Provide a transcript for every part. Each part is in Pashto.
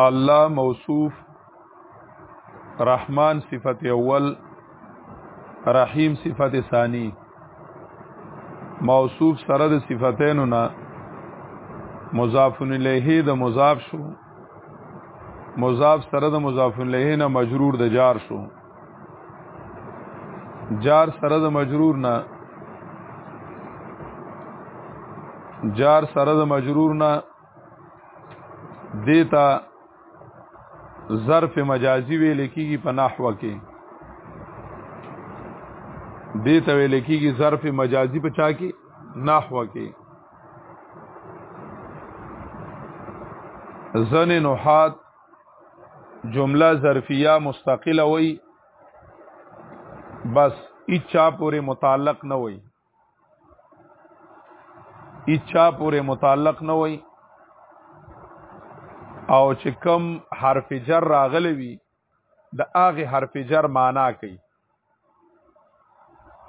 الله موصوف رحمان صفت اول رحیم صفت ثانی موصوف سره د صفاتینو نه مضاف الیه د مضاف شو مضاف سره د مضاف الیه نه مجرور د جار شو جار سره د مجرور نه جار سره د مجرور نه دیتا ظرف مجازی ویل کیږي په نحوه کې دیتا ویل کیږي ظرف مجازی په چا کې نحوه کې زن نحات جمله ظرفیه مستقله وي بس اچا پورې متعلق نه وي اچا پورې متعلق نه وي او چې کم حرف جر راغلی وي د هغه حرف جر معنا کوي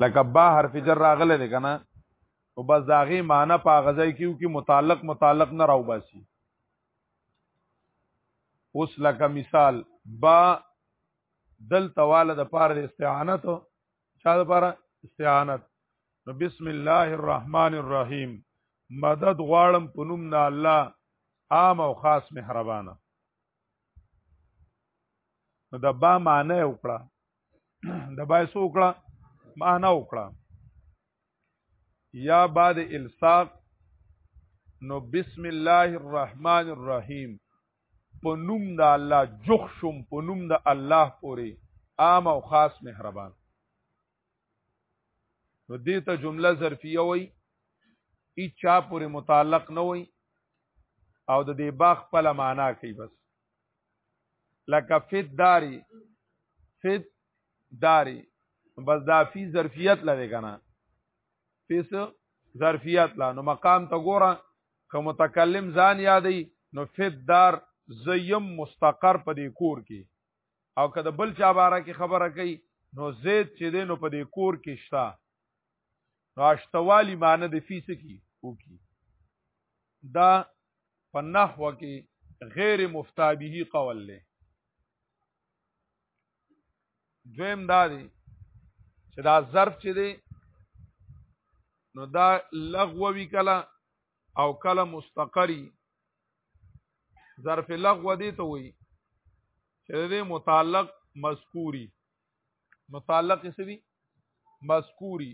لکه با حرف جر راغلی دی کنه او بس داغه معنا په غزای کیو کې متعلق متعلق نه راو باسي اوس لکه مثال با دل تواله د پاره د استعانت چا لپاره استعانت نو بسم الله الرحمن الرحیم مدد غواړم په نوم د الله عام او خاص مهربانه نو د با معنی وکړه د بای سو وکړه معنی وکړه یا بعد الساق نو بسم الله الرحمن الرحیم په نوم د الله جوخ شوم په نوم د الله پورې عام او خاص مهربان نو دې ته جمله ظرفیه وای ای چا پورې متعلق نه وای او د دې باغ په معنا کوي بس لکه فت داری فت داری بس دا فی ظرفیت لده کنه فی ظرفیت لا نو مقام ته ګوره که متکلم ځان یادی نو فت دار زیم مستقر په دې کور کې او که د بل چا باره کې خبره کوي نو زید چې دی نو په دې کور کې شته نو اشتوالی معنی د فی څه کی او کی دا په نحوه کې غیر مفتابهی قول له دویم دا دی چې دا ظرف چې دی نو دا لغوي کله او کله مستقری ظرف لغو دی ته وایي چې دې متعلق مذکوري متعلق څه دي مذکوري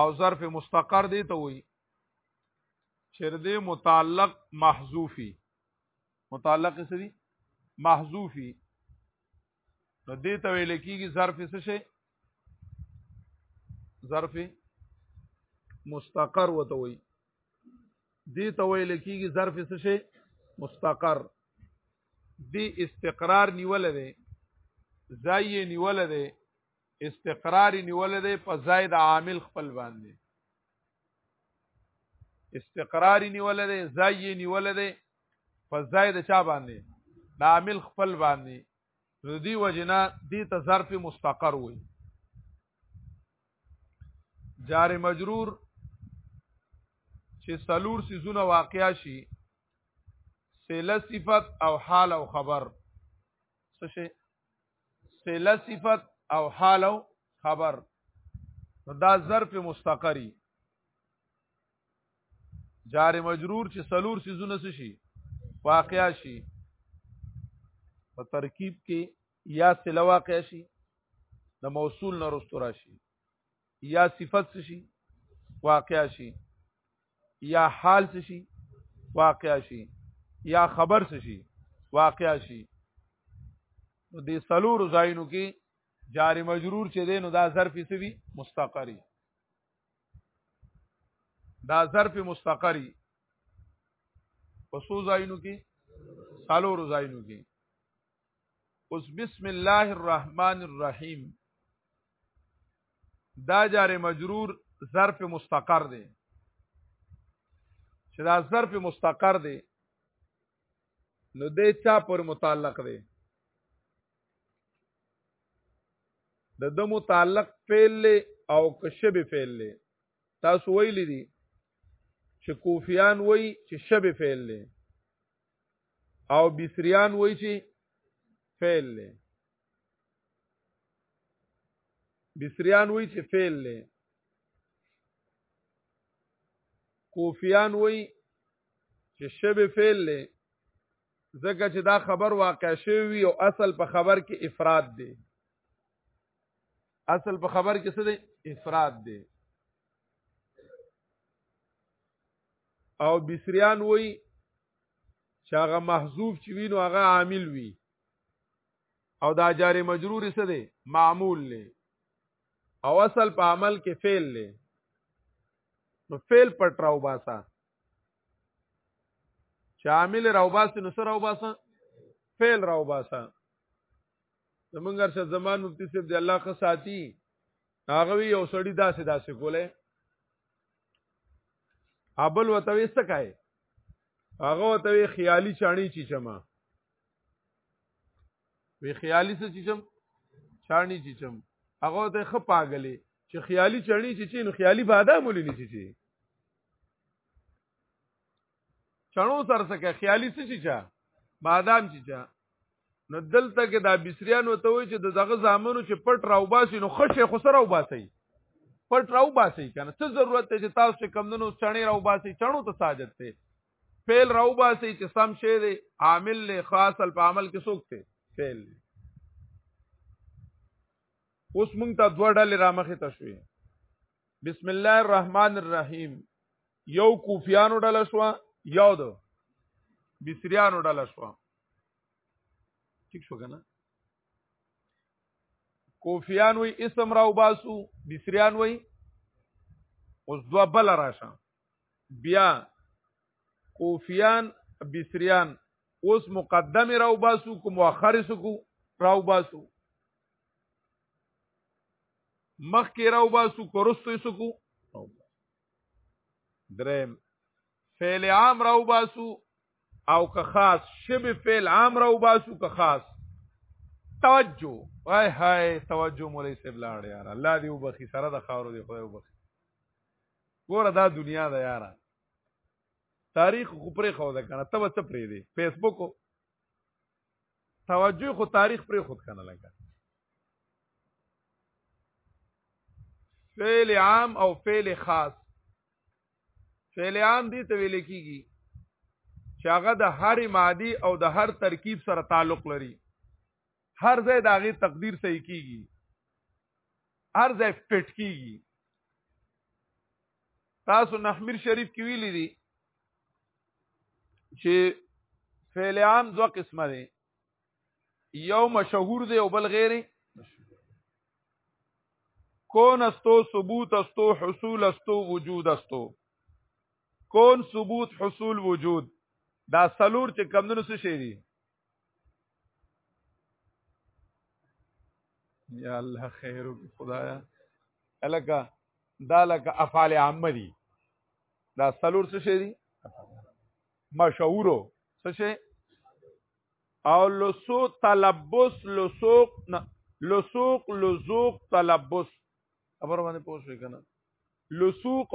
او ظرف مستقر دی ته وایي چې دې متعلق محذوفي متعلق څه دي محذوفي نو دې ته ویل کېږي ظرف څه شي ظرف مستقر وته وي دې ته ویل کېږي ظرف څه شي مستقر دې استقرار نیول دی ځای نیول دی استقرار نیول دی په ځای د عامل خپل باندې استقرار نیول دی ځای نیول دی په ځای د چا باندې د عامل خپل باندې نو دی وجنا دی ته ظرف مستقر وي جار مجرور چې سلور سيزونه واقعا شي سله صفت او حال او خبر څه شي سله صفت او حال او خبر دا ظرف مستقری جار مجرور چې سلور سيزونه شي واقع شي په ترکیب کې یا سله واقع شي د موصول نه رستو راشي یا صفت شي واقع شي یا حال شي واقع شي یا خبر شي واقع شي نو د سلور زاینو کې جار مجرور چې دی نو دا ظرف سوي مستقری دا ظرف مستقری وسو زاینو کې سالو رزاینو کې اوس بسم الله الرحمن الرحیم دا جار مجرور ظرف مستقر دی چې دا ظرف مستقر دی نو دې چا پر متعلق دی د د متعلق فعل له او کشب فعل له تاسو ویل دي چې کوفیان وای چې شب فعل له او بصریان وای چې فعل له بصریان وای چې فعل له کوفیان وای چې شب فعل له ځکه چې دا خبر واقع شوی او اصل په خبر کې افراد دی اصل په خبر کې څه دی افراد دی او بسریان وای چې هغه محذوف چې وینو هغه عامل وي او دا جار مجرور څه دی معمول له او اصل په عمل کې فعل له نو فعل پټراو باسا چې عامل راوباسي نو سره راوباسه فعل راوباسه زمونږ هرڅه زمان مفتی صاحب دی الله خ ساتي هغه یو سړی داسې داسې کوله ابل وتوي سکای هغه وتوي خیالي چاڼي چی چما وی خیالي څه چی چم چاڼي چی چم هغه ته خ پاګلې چې خیالي چاڼي چی چی نو خیالي بادام ولې نه چی چی چڼو سره سکه خیالي څه شي چا بادام چې چا نو دلته کې دا بسریان وته وي چې د دغه زامنو چې پټ راو باسي نو خشه خو سره راو باسي پټ راو باسي کنه څه ضرورت ته چې تاسو چې کمندونو چڼې راو باسي چڼو ته ساجت ته فعل راو باسي چې سم شی دی عامل له خاص ال په عمل کې سوک ته فعل اوس مونږ ته دوه ډلې را مخې ته شوې بسم الله الرحمن الرحیم یو کوفیانو ډله شو یو د بصریانو ډله شو ٹھیک شو کنه کوفیان وی اسم راو باسو بصریان وی اوس دوا بل راشه بیا کوفیان بصریان اوس مقدم راو باسو کوم مؤخر سکو راو باسو مخ کې راو باسو کورستو یې سکو درم فعل عام راو باسو او که خاص شبه فعل عام راو باسو که خاص توجه وای هاي توجه مولای سیب لاړ یار الله دې وبخي سره د خاورو دې خدای وبخي ګوره دا دنیا ده یار تاریخ خو پرې خو ده کنه ته څه پرې دی فیسبوک توجه خو تاریخ پرې خود کنه لګا فعل عام او فعل خاص فعل عام دي ته ویل کیږي چې هغه د هر مادي او د هر ترکیب سره تعلق لري هر ځای د هغه تقدیر صحیح کیږي هر ځای فټ کیږي تاسو نحمیر شریف کې ویلي دي چې فعل عام دوه قسمه دي یو مشهور دی او بل غیر کون استو ثبوت استو حصول استو وجود استو کون ثبوت حصول وجود دا سلور چې کمونو څه شي دي یا الله خیر وکړي خدایا الکه دا لکه افعال عامه دي دا سلور څه شي دي مشهورو څه شي او لسو تلبس لسوق نه لسوق لزوق تلبس خبر باندې پوه شئ کنه لسوق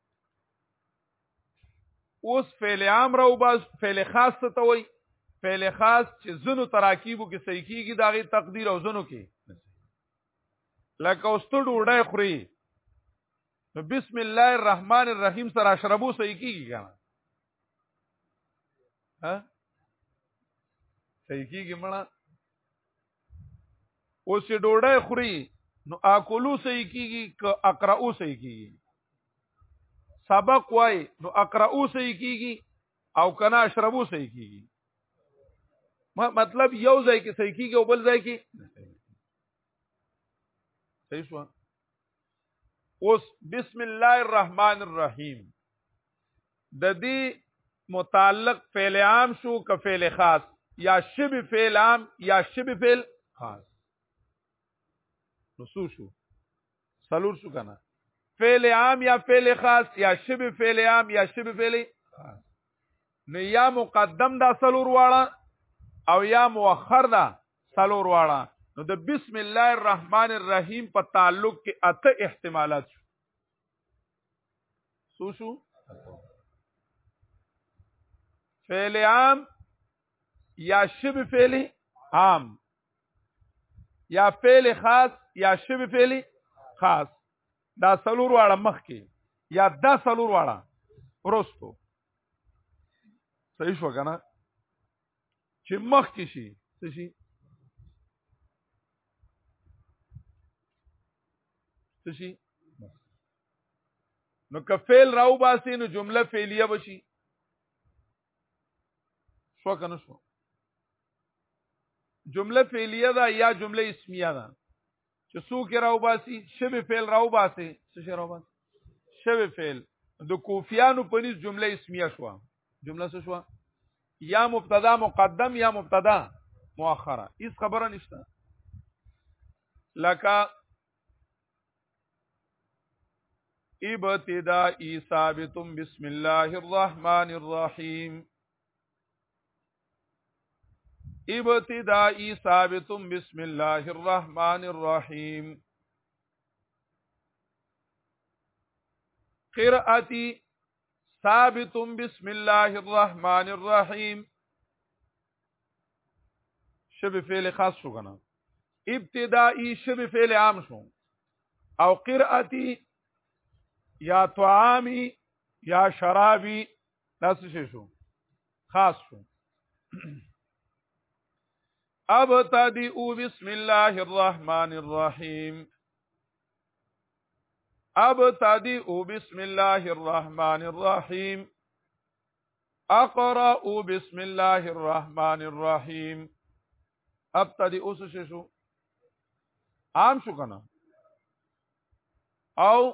اوس فعل عام راو باز فعل خاص ته توي فعل خاص چې زنو تراکیبو کې صحیح کیږي داغه تقدیر او زنو کې لکه اوست ډوډۍ خوري نو بسم الله الرحمن الرحیم سره اشربو صحیح کیږي کنه ها صحیح کیږي مړه اوس ډوډۍ خوري نو اکلو صحیح کیږي ک اقراو صحیح کیږي سبق وای نو اقراو صحیح کیږي او کنا اشربو صحیح کیږي مطلب یو ځای کې صحیح کیږي او بل ځای کې صحیح شو اوس بسم الله الرحمن الرحیم د دې متعلق فعل عام شو که فعل خاص یا شبه فعل عام یا شبه فعل خاص نو سو شو سلور شو کنه فعل عام یا فعل خاص یا شبه فعل عام یا شبه فعل خاص نو یا مقدم دا سلور واړه او یا مؤخر دا سلور واړه نو د بسم الله الرحمن الرحیم په تعلق کې اته احتمالات شو سو شو فعل عام یا شبه فعل عام یا فعل خاص یا شبه فعل خاص دا سلور واړه مخ کې یا دا سلور واړه ورستو صحیح شو کنه چې مخ کې شي څه شي څه شي نو که فعل راو باسي نو جمله فعلیه بشي شو کنه شو جمله فعلیه ده یا جمله اسمیه ده چې څوک راو باسي شبه فعل راو باسي څه راو باسي شبه فعل د کوفیانو په نس جمله اسمیه شو جمله څه شو یا مبتدا مقدم یا مبتدا مؤخره هیڅ خبره نشته لکه ابتدائی ثابت بسم الله الرحمن الرحیم ابتدائی ثابت بسم الله الرحمن الرحیم قرأتی ثابت بسم الله الرحمن الرحیم شبه فعل خاص شو کنه ابتدائی شبه فعل عام شو او قرأتی یا طعامی یا شرابی دا څه شو خاص شو ابتدئ بسم الله الرحمن الرحیم ابتدئ بسم الله الرحمن الرحیم اقرأ بسم الله الرحمن الرحیم ابتدئ اوس شو عام شو کنه او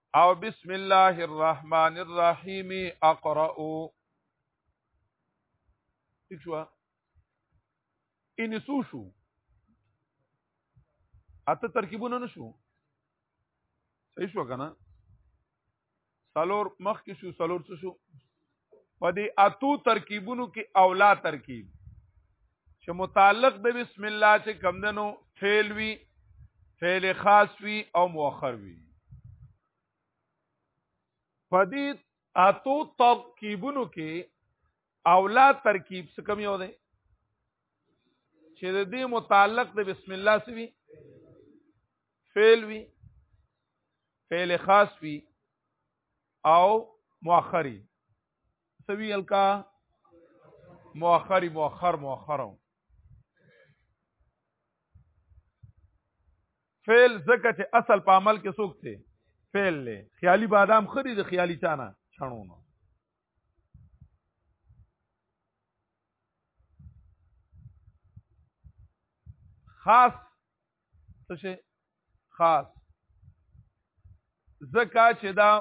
او بسم الله الرحمن الرحیم اقرأ شو ان سو شو اته ترکیبونه نشو صحیح شو کنه سالور مخ کې شو سالور څه شو په دې اتو ترکیبونو کې اولا ترکیب چې متعلق د بسم الله چې کمدنو فعل وی فعل خاص وی او مؤخر وی په دې اتو ترکیبونو کې اولا ترکیب څه کم یو دی چې د دې متعلق د بسم الله سوي فعل وی فعل خاص وی او مؤخری سوی الکا مؤخری مؤخر مؤخرو فعل زکه چې اصل په عمل کې څوک دی فعل له خیالي بادام خري د خیالي چانه چڼونه خاص څه شي خاص زکا چې دا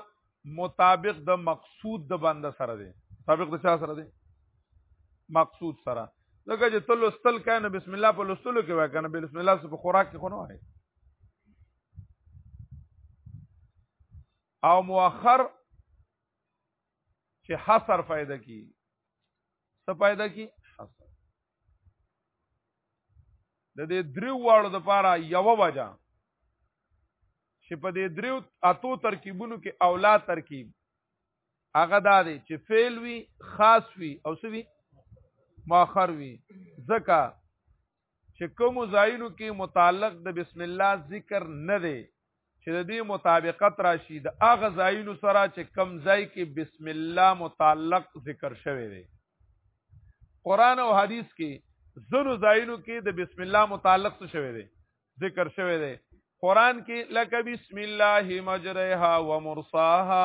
مطابق د مقصود د بنده سره دی مطابق د چا سره دی مقصود سره لکه چې تل استل کانه بسم الله په لستلو کې وای کنه بسم الله سره په خوراک کې خونه وای او مؤخر چې حصر فائدہ کی څه فائدہ کی حصر د دې دریو واړو د پاره یو وجه چې په دې دریو اتو ترکیبونو کې اولاد ترکیب هغه دا دی چې فعل وی خاص وی او سوي مؤخر وی ځکه چې کوم ځایونو کې متعلق د بسم الله ذکر نه دی چې د دې مطابقت راشي د هغه ځایونو سره چې کم ځای کې بسم الله متعلق ذکر شوی دی قران او حدیث کې زنو ځایونو کې د بسم الله متعلق څه شوی دی ذکر شوی دی قران کې لکه بسم الله مجرها ومرصاها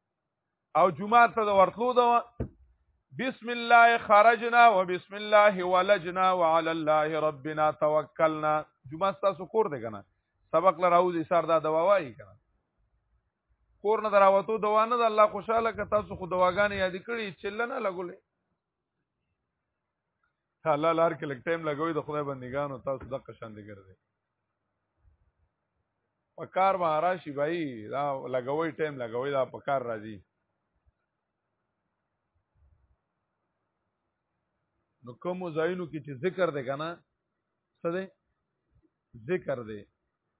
او جمعه ته د ورتلو دا بسم الله خرجنا وبسم الله ولجنا وعلى الله ربنا توکلنا جمعه تاسو کور دی کنه سبق لراوځي سر دا دوا وایي کنه کور نه دراوتو دوا نه د الله خوشاله ک تاسو خو دواګانې یاد کړی چلنه لګولې الله لار کې لګ ټایم لګوي د خدای بندګانو تاسو د قشان دي ګرځي په کار ما راشي بای دا لګوي ټایم لګوي دا په کار راځي نو کوم ځایونو کې چې ذکر دی کنه څه دی ذکر دی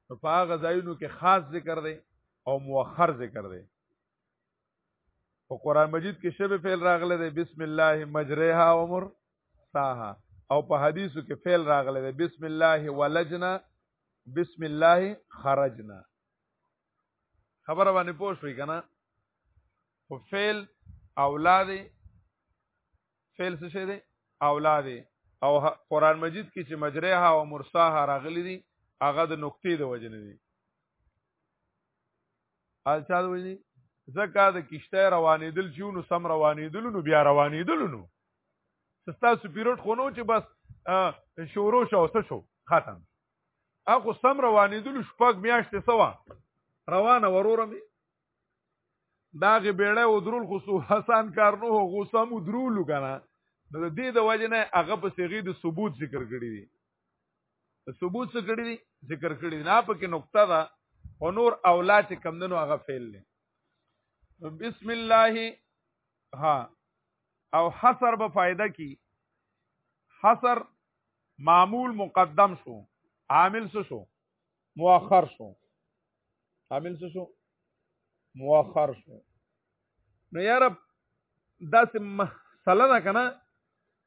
نو په هغه ځایونو کې خاص ذکر دی او مؤخر ذکر دی په قران مجید کې شبه فعل راغلی دی بسم الله مجریها عمر ساها او په حدیثو کې فعل راغلی دی بسم الله ولجنا بسم الله خرجنا خبره باندې پوه شوي که نه خو فعل اولاد فعل څه شی دی اولاد او قران مجید کې چې مجریها او مرساها راغلي دي هغه د نقطې د وجنه دي حال چا ویلي ځکه د کشته روانېدل چې نو سم روانېدل نو بیا روانېدل نو ستاسو پیروټ خو نو چې بس شورو شو څه شو ختم اخو سم روانېدل شپږ میاشتې سوا روانه وروره می داغه بیړه او درول خو سو حسن کار نو غوسه مو درول کنه نو د دې د وجه نه هغه په صيغه د ثبوت ذکر کړی دی ثبوت څه کړی دي ذکر کړی نه پکې نقطه ده او نور اولاد چې کم دنو هغه فعل دی بسم الله ها او حصر به فائدہ کی حصر معمول مقدم شو عامل څه شو مؤخر شو عامل څه شو مؤخر شو نو یاره داسې مسله ده کنه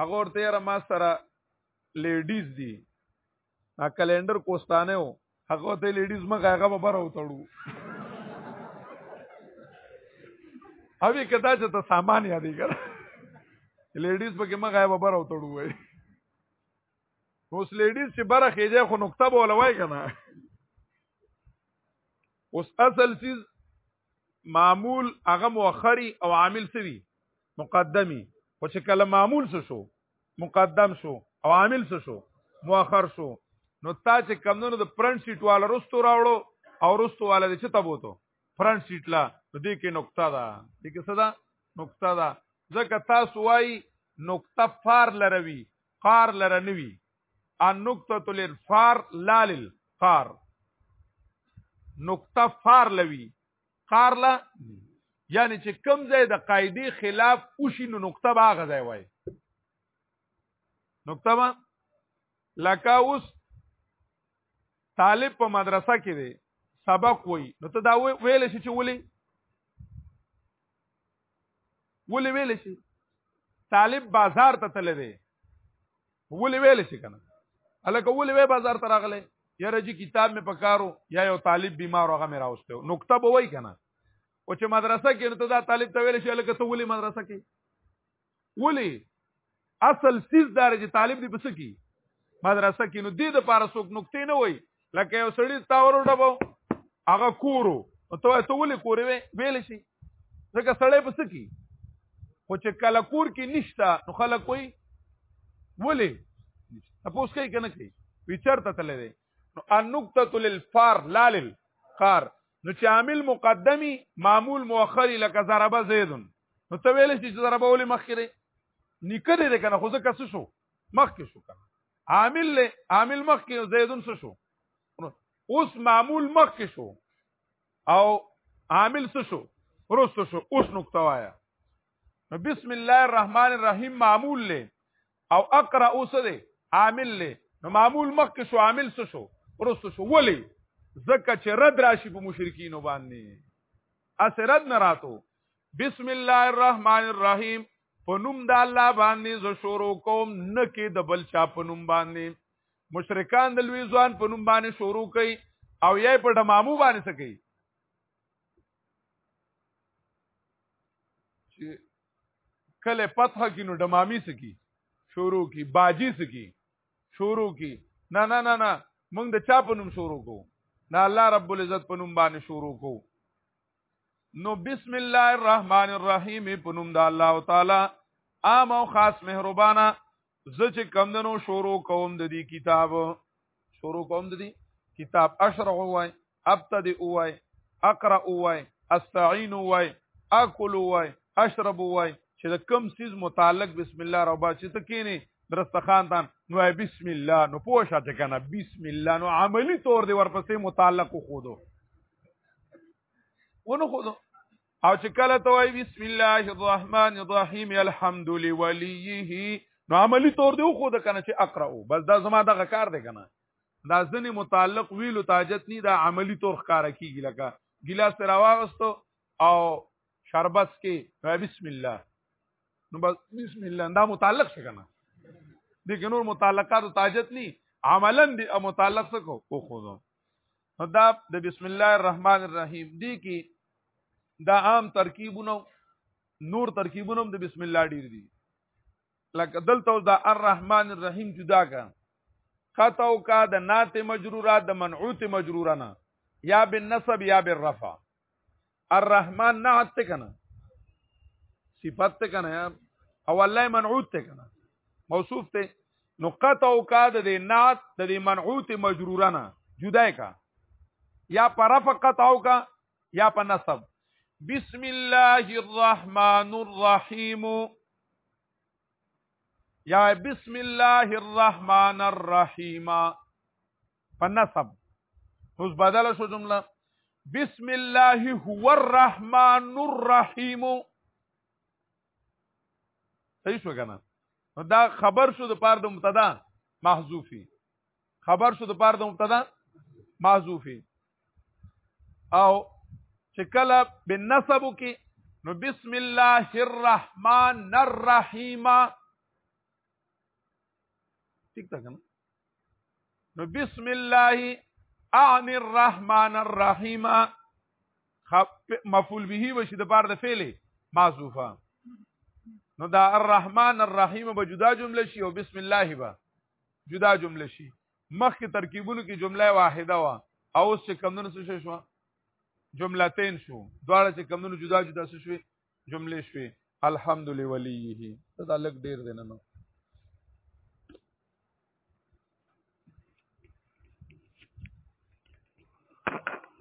هغه ورته یاره ما سره لیډیز دي نا کلندر کوستانه و هغه ته لیډیز مګه هغه به بره وتړو اوی کدا چې ته سامان یادې کړ لیډیز به کې مګه به بره وتړو وای اوس لیډیز چې بره خېځه خو نقطه به ولوي کنه اوس اصل چیز معمول هغه مؤخري او عامل سوي مقدمي خو چې کله معمول څه شو مقدم شو او عامل څه شو مؤخر شو نو تا چې کمونو د فرنٹ سیټ والا رستو راوړو او رستو والا دې چته بوته فرنٹ سیټ لا نو دې کې نقطه ده دې کې څه ده نقطه ده ځکه تاسو وای نقطه فار لروي قار لرنوي ان نقطه للفار لا للقار نقطه فار لوي کار لا یعنی چې کم ځای د قاعده خلاف وشي نو نقطه به هغه ځای وای نقطه به لکه اوس طالب په مدرسه کې دی سبق وای نو ته دا ویل شي چې ولي ولي ویل شي طالب بازار ته تللی دی ولې ویل شي کنه الکه ولې وې بازار ته راغله یاره جی کتاب مې پکارو یا یو طالب بیمار هغه مې راوستو نقطه به وای کنه او چې مدرسه کې ته دا طالب ته ویل شي الکه ته ولې مدرسه کې ولې اصل سیز دار چې طالب دې پس کی مدرسه کې نو دې د پاره څوک نقطې نه وای لکه یو سړی تا ورډبو هغه کورو او ته ته ولې کورې وې ویل شي ځکه سړی پس کی خو چې کله کور کې نشتا نو خلک کوئی ولې تاسو کوي کنه کوي ویچر ته تللی دی نو النقطه للفار لا للقار نو چې عامل مقدمي معمول مؤخري لکه ضربه زید نو ته ویل شي چې ضربه ولې مخکره نکره ده کنه خو ځکه څه شو مخکې شو کنه عامل له عامل مخکې زیدون څه شو اوس معمول مخکې شو او عامل څه شو ورسته شو اوس نقطه وایا نو بسم الله الرحمن الرحیم معمول له او اقرا اوس دی عامل له نو معمول مخکې شو عامل څه شو ورسته شو ولی زکه چې رد راشي په مشرکین باندې اسرد نه راتو بسم الله الرحمن الرحیم په نوم د الله باندې ز شروع کوم نه کې د بل چا په نوم باندې مشرکان د لوی ځوان په نوم باندې شروع کوي او یې په دمامو باندې څه کوي چې کله فتح کې نو دمامي سکی شروع کی باجی سکی شروع کی نه نه نه نه موږ د چا په نوم شروع کوو نه الله رب العزت په نوم باندې شروع کوو نو بسم الله الرحمن الرحیم په نوم د الله تعالی عام او خاص مهربانا زه چې کم دنو شروع کوم د دې کتاب شروع کوم د دې کتاب اشرع وای ابتدئ وای اقرا وای استعين وای اكل وای اشرب وای چې د کم سیز متعلق بسم الله ربا چې تکینه درستخان تان نو بسم الله نو پوښه ته کنه بسم الله نو عملی طور دی ورپسې متعلق خودو ونه خو او چې کله ته وای بسم الله الرحمن الرحیم الحمد لوليه نو عملی تور دی خو د کنه چې اقراو بس دا زما د غکار دی کنه دا ځنې متعلق ویلو تاجت نی دا عملی تور ښکارا کیږي لکه ګلاس تر واغستو او شربت کې بسم الله نو بس بسم الله دا متعلق څه کنه دغه نور متعلقات تاجت نی عملا دی متعلق څه کو خو نو دا د بسم الله الرحمن الرحیم دی کې دا عام ترکیبونه نور ترکیبونه هم د بسم الله ډیر دي لکه دلته دا الرحمن الرحیم جدا کا خطا او کا د نات مجروره د منعوت مجروره نه یا بالنسب یا بالرفع الرحمن نعت ته کنه صفت ته کنه یار او الله منعوت ته کنه موصوف ته نو قطع او کاد د نعت د منعوت مجرورنا جدا کا یا پر فقط او کا یا په نصب بسم الله الرحمن الرحیم یا بسم الله الرحمن الرحیم په نصب اوس بدل شو جمله بسم الله هو الرحمن الرحیم صحیح شو کنه نو دا خبر شو د پار د مبتدا محذوفي خبر شو د پار د مبتدا محذوفي او چې کله بنسب کې نو بسم الله الرحمن الرحیم ٹھیک تا کنه نو بسم الله اعن الرحمن الرحیم مفعول به وشي د بار د فعل معذوفه نو دا الرحمن الرحیم به جدا جمله شي او بسم الله به جدا جمله شي مخکې ترکیبونو کې جمله واحده وا او اوس چې کمونو څه شو جملتين شو دواړه چې کمونو جدا جدا څه شوي جملې شوي الحمد لولیه دا لګ ډیر دی نن